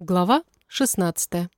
Глава 16.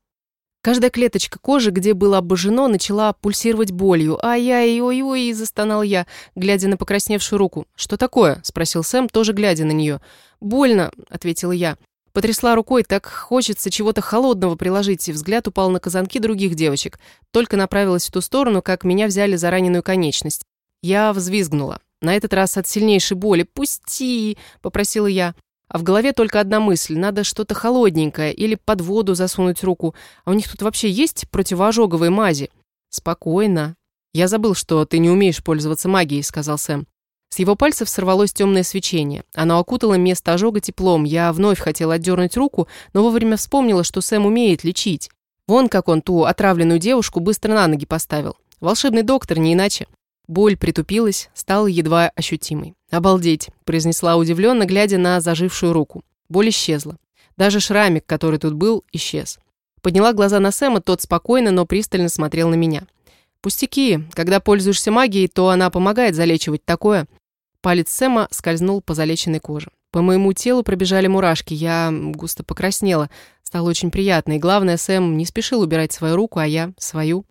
Каждая клеточка кожи, где было обожжено, начала пульсировать болью. «Ай-яй-ой-ой!» – застонал я, глядя на покрасневшую руку. «Что такое?» – спросил Сэм, тоже глядя на нее. «Больно», – ответила я. Потрясла рукой, так хочется чего-то холодного приложить, и взгляд упал на казанки других девочек. Только направилась в ту сторону, как меня взяли за раненую конечность. Я взвизгнула. На этот раз от сильнейшей боли. «Пусти!» – попросила я. А в голове только одна мысль. Надо что-то холодненькое или под воду засунуть руку. А у них тут вообще есть противоожоговые мази? Спокойно. Я забыл, что ты не умеешь пользоваться магией, сказал Сэм. С его пальцев сорвалось темное свечение. Оно окутало место ожога теплом. Я вновь хотела отдернуть руку, но вовремя вспомнила, что Сэм умеет лечить. Вон как он ту отравленную девушку быстро на ноги поставил. Волшебный доктор, не иначе. Боль притупилась, стала едва ощутимой. «Обалдеть», – произнесла удивленно, глядя на зажившую руку. Боль исчезла. Даже шрамик, который тут был, исчез. Подняла глаза на Сэма, тот спокойно, но пристально смотрел на меня. «Пустяки. Когда пользуешься магией, то она помогает залечивать такое». Палец Сэма скользнул по залеченной коже. По моему телу пробежали мурашки, я густо покраснела. Стало очень приятно, и главное, Сэм не спешил убирать свою руку, а я — свою.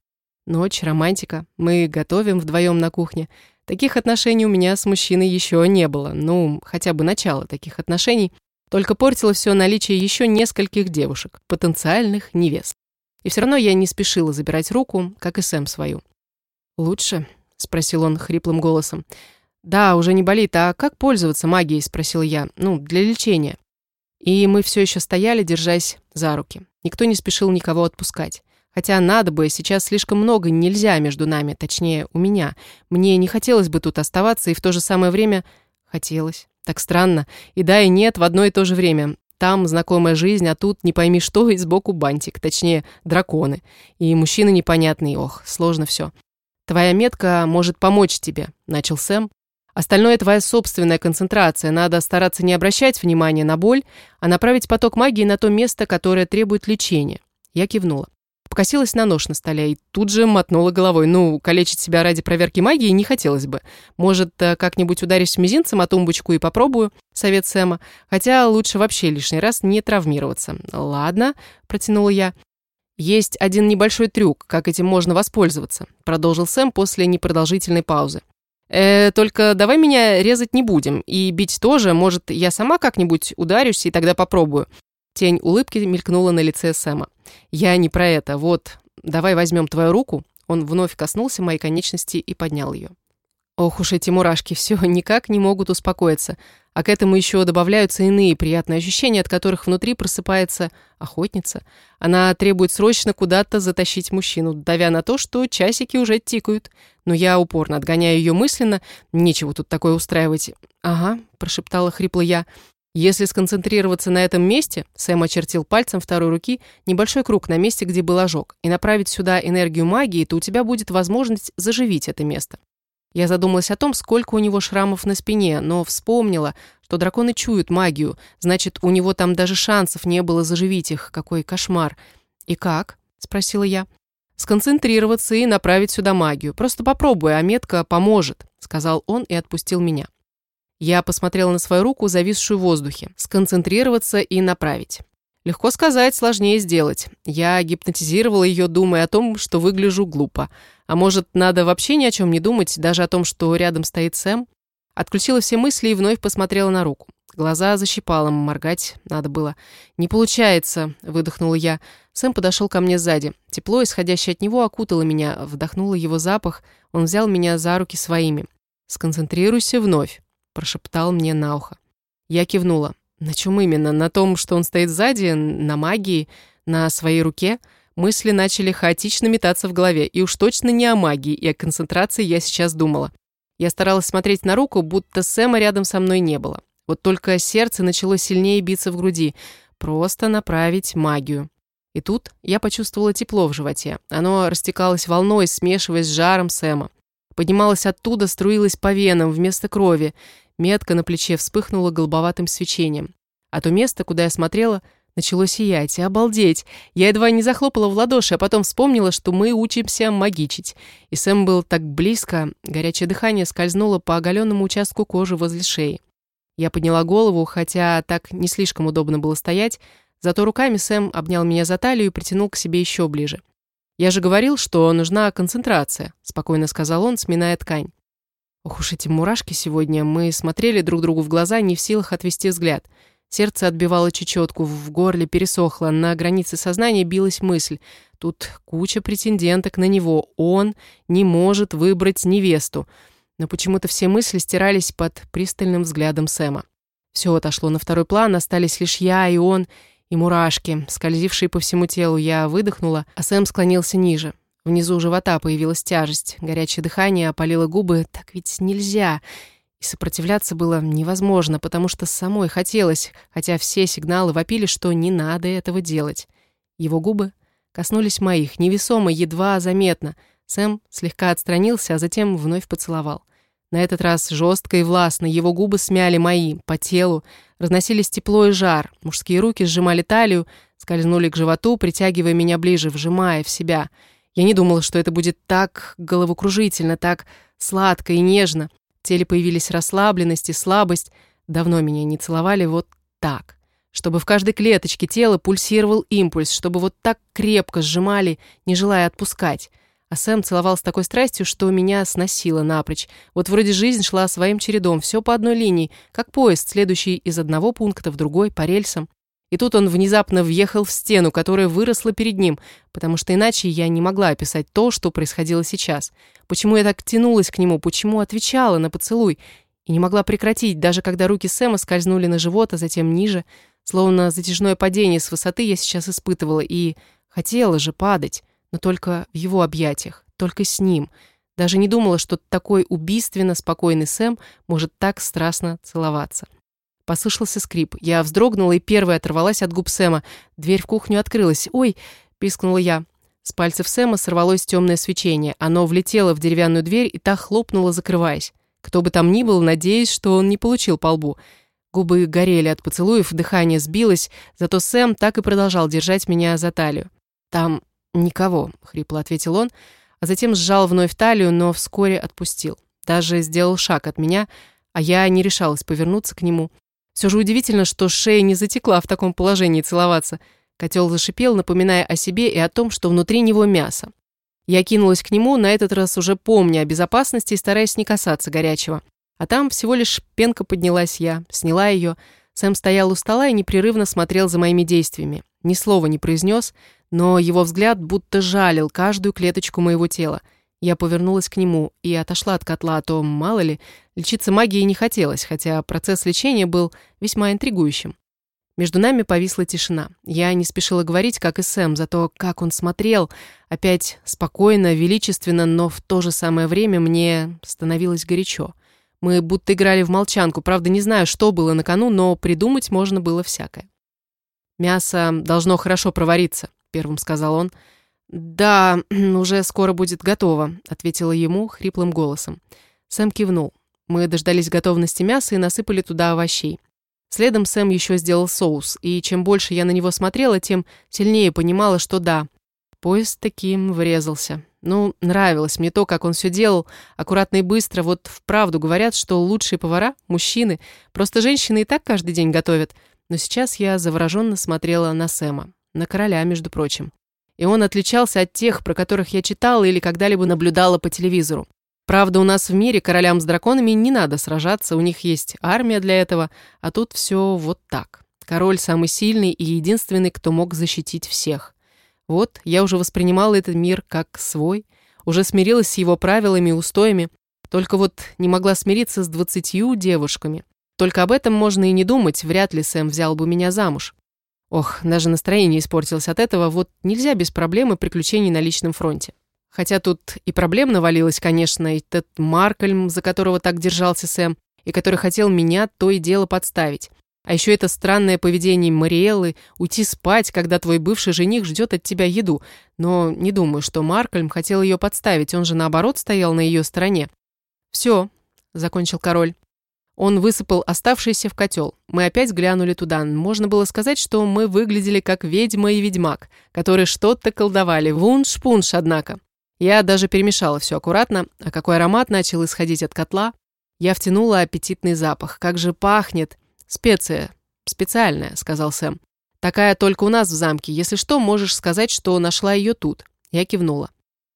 Ночь, романтика. Мы готовим вдвоем на кухне. Таких отношений у меня с мужчиной еще не было. Ну, хотя бы начало таких отношений. Только портило все наличие еще нескольких девушек, потенциальных невест. И все равно я не спешила забирать руку, как и Сэм свою. «Лучше?» — спросил он хриплым голосом. «Да, уже не болит. А как пользоваться магией?» — спросил я. «Ну, для лечения». И мы все еще стояли, держась за руки. Никто не спешил никого отпускать. Хотя надо бы, сейчас слишком много нельзя между нами, точнее, у меня. Мне не хотелось бы тут оставаться, и в то же самое время хотелось. Так странно. И да, и нет в одно и то же время. Там знакомая жизнь, а тут не пойми что, и сбоку бантик, точнее, драконы. И мужчины непонятные, ох, сложно все. «Твоя метка может помочь тебе», — начал Сэм. «Остальное твоя собственная концентрация. Надо стараться не обращать внимания на боль, а направить поток магии на то место, которое требует лечения». Я кивнула. Покосилась на нож на столе и тут же мотнула головой. Ну, калечить себя ради проверки магии не хотелось бы. Может, э, как-нибудь ударишь мизинцем о тумбочку и попробую? Совет Сэма. Хотя лучше вообще лишний раз не травмироваться. Ладно, протянула я. Есть один небольшой трюк, как этим можно воспользоваться, продолжил Сэм после непродолжительной паузы. Э, только давай меня резать не будем. И бить тоже, может, я сама как-нибудь ударюсь и тогда попробую. Тень улыбки мелькнула на лице Сэма. «Я не про это. Вот, давай возьмем твою руку». Он вновь коснулся моей конечности и поднял ее. Ох уж эти мурашки, все никак не могут успокоиться. А к этому еще добавляются иные приятные ощущения, от которых внутри просыпается охотница. Она требует срочно куда-то затащить мужчину, давя на то, что часики уже тикают. Но я упорно отгоняю ее мысленно. Нечего тут такое устраивать. «Ага», – прошептала хрипло я. Если сконцентрироваться на этом месте, Сэм очертил пальцем второй руки небольшой круг на месте, где был ожог, и направить сюда энергию магии, то у тебя будет возможность заживить это место. Я задумалась о том, сколько у него шрамов на спине, но вспомнила, что драконы чуют магию, значит, у него там даже шансов не было заживить их. Какой кошмар. «И как?» – спросила я. «Сконцентрироваться и направить сюда магию. Просто попробуй, а метка поможет», – сказал он и отпустил меня. Я посмотрела на свою руку, зависшую в воздухе. Сконцентрироваться и направить. Легко сказать, сложнее сделать. Я гипнотизировала ее, думая о том, что выгляжу глупо. А может, надо вообще ни о чем не думать, даже о том, что рядом стоит Сэм? Отключила все мысли и вновь посмотрела на руку. Глаза защипала, моргать надо было. «Не получается», — выдохнула я. Сэм подошел ко мне сзади. Тепло, исходящее от него, окутало меня, вдохнуло его запах. Он взял меня за руки своими. «Сконцентрируйся вновь» прошептал мне на ухо. Я кивнула. На чем именно? На том, что он стоит сзади, на магии, на своей руке? Мысли начали хаотично метаться в голове, и уж точно не о магии и о концентрации я сейчас думала. Я старалась смотреть на руку, будто Сэма рядом со мной не было. Вот только сердце начало сильнее биться в груди. Просто направить магию. И тут я почувствовала тепло в животе. Оно растекалось волной, смешиваясь с жаром Сэма. Поднималось оттуда, струилось по венам вместо крови. Метка на плече вспыхнула голубоватым свечением. А то место, куда я смотрела, начало сиять. И обалдеть! Я едва не захлопала в ладоши, а потом вспомнила, что мы учимся магичить. И Сэм был так близко, горячее дыхание скользнуло по оголенному участку кожи возле шеи. Я подняла голову, хотя так не слишком удобно было стоять, Зато руками Сэм обнял меня за талию и притянул к себе еще ближе. «Я же говорил, что нужна концентрация», — спокойно сказал он, сминая ткань. Ох уж эти мурашки сегодня. Мы смотрели друг другу в глаза, не в силах отвести взгляд. Сердце отбивало чечетку, в горле пересохло, на границе сознания билась мысль. Тут куча претенденток на него, он не может выбрать невесту. Но почему-то все мысли стирались под пристальным взглядом Сэма. Все отошло на второй план, остались лишь я и он, и мурашки, скользившие по всему телу. Я выдохнула, а Сэм склонился ниже. Внизу живота появилась тяжесть, горячее дыхание опалило губы. Так ведь нельзя. И сопротивляться было невозможно, потому что самой хотелось, хотя все сигналы вопили, что не надо этого делать. Его губы коснулись моих, невесомо, едва заметно. Сэм слегка отстранился, а затем вновь поцеловал. На этот раз жестко и властно его губы смяли мои, по телу, разносились тепло и жар. Мужские руки сжимали талию, скользнули к животу, притягивая меня ближе, вжимая в себя — я не думала, что это будет так головокружительно, так сладко и нежно. В теле появились расслабленность и слабость. Давно меня не целовали вот так. Чтобы в каждой клеточке тела пульсировал импульс, чтобы вот так крепко сжимали, не желая отпускать. А Сэм целовал с такой страстью, что меня сносило напрочь. Вот вроде жизнь шла своим чередом, все по одной линии, как поезд, следующий из одного пункта в другой, по рельсам. И тут он внезапно въехал в стену, которая выросла перед ним, потому что иначе я не могла описать то, что происходило сейчас. Почему я так тянулась к нему, почему отвечала на поцелуй и не могла прекратить, даже когда руки Сэма скользнули на живот, а затем ниже, словно затяжное падение с высоты я сейчас испытывала и хотела же падать, но только в его объятиях, только с ним. Даже не думала, что такой убийственно спокойный Сэм может так страстно целоваться. Послышался скрип. Я вздрогнула и первая оторвалась от губ Сэма. Дверь в кухню открылась. «Ой!» – пискнула я. С пальцев Сэма сорвалось темное свечение. Оно влетело в деревянную дверь и та хлопнула, закрываясь. Кто бы там ни был, надеюсь, что он не получил по лбу. Губы горели от поцелуев, дыхание сбилось, зато Сэм так и продолжал держать меня за талию. «Там никого», — хрипло ответил он, а затем сжал вновь талию, но вскоре отпустил. Даже сделал шаг от меня, а я не решалась повернуться к нему. Все же удивительно, что шея не затекла в таком положении целоваться. Котел зашипел, напоминая о себе и о том, что внутри него мясо. Я кинулась к нему, на этот раз уже помня о безопасности и стараясь не касаться горячего. А там всего лишь пенка поднялась я, сняла ее. Сэм стоял у стола и непрерывно смотрел за моими действиями. Ни слова не произнес, но его взгляд будто жалил каждую клеточку моего тела – я повернулась к нему и отошла от котла, а то, мало ли, лечиться магией не хотелось, хотя процесс лечения был весьма интригующим. Между нами повисла тишина. Я не спешила говорить, как и Сэм, зато как он смотрел, опять спокойно, величественно, но в то же самое время мне становилось горячо. Мы будто играли в молчанку, правда, не знаю, что было на кону, но придумать можно было всякое. «Мясо должно хорошо провариться», — первым сказал он, — «Да, уже скоро будет готово», — ответила ему хриплым голосом. Сэм кивнул. Мы дождались готовности мяса и насыпали туда овощей. Следом Сэм еще сделал соус, и чем больше я на него смотрела, тем сильнее понимала, что да, поезд таким врезался. Ну, нравилось мне то, как он все делал, аккуратно и быстро. Вот вправду говорят, что лучшие повара – мужчины. Просто женщины и так каждый день готовят. Но сейчас я завороженно смотрела на Сэма. На короля, между прочим и он отличался от тех, про которых я читала или когда-либо наблюдала по телевизору. Правда, у нас в мире королям с драконами не надо сражаться, у них есть армия для этого, а тут все вот так. Король самый сильный и единственный, кто мог защитить всех. Вот, я уже воспринимала этот мир как свой, уже смирилась с его правилами и устоями, только вот не могла смириться с двадцатью девушками. Только об этом можно и не думать, вряд ли Сэм взял бы меня замуж. Ох, даже настроение испортилось от этого, вот нельзя без проблем и приключений на личном фронте. Хотя тут и проблем навалилось, конечно, и тот Маркельм, за которого так держался Сэм, и который хотел меня то и дело подставить. А еще это странное поведение Мариэллы уйти спать, когда твой бывший жених ждет от тебя еду. Но не думаю, что Маркельм хотел ее подставить, он же наоборот стоял на ее стороне. «Все», — закончил король. Он высыпал оставшиеся в котел. Мы опять глянули туда. Можно было сказать, что мы выглядели как ведьма и ведьмак, которые что-то колдовали. Вунш-пунш, однако. Я даже перемешала все аккуратно, а какой аромат начал исходить от котла. Я втянула аппетитный запах. Как же пахнет. Специя. Специальная, сказал Сэм. Такая только у нас в замке. Если что, можешь сказать, что нашла ее тут». Я кивнула.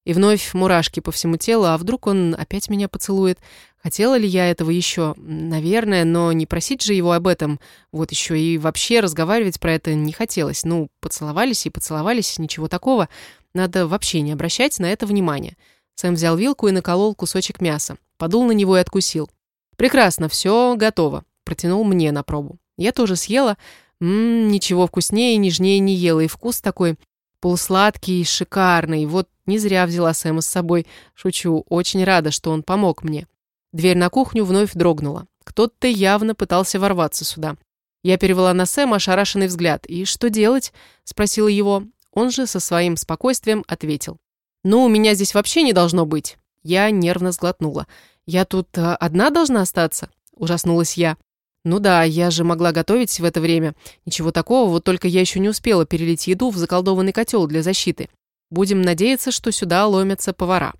И вновь мурашки по всему телу, а вдруг он опять меня поцелует? Хотела ли я этого еще? Наверное, но не просить же его об этом. Вот еще и вообще разговаривать про это не хотелось. Ну, поцеловались и поцеловались, ничего такого. Надо вообще не обращать на это внимания. Сэм взял вилку и наколол кусочек мяса. Подул на него и откусил. «Прекрасно, все готово», — протянул мне на пробу. Я тоже съела. Ммм, ничего вкуснее и нежнее не ела, и вкус такой полусладкий шикарный. Вот не зря взяла Сэма с собой. Шучу, очень рада, что он помог мне. Дверь на кухню вновь дрогнула. Кто-то явно пытался ворваться сюда. Я перевела на Сэма ошарашенный взгляд. «И что делать?» – спросила его. Он же со своим спокойствием ответил. «Ну, у меня здесь вообще не должно быть». Я нервно сглотнула. «Я тут э, одна должна остаться?» – ужаснулась я. «Ну да, я же могла готовить в это время. Ничего такого, вот только я еще не успела перелить еду в заколдованный котел для защиты. Будем надеяться, что сюда ломятся повара».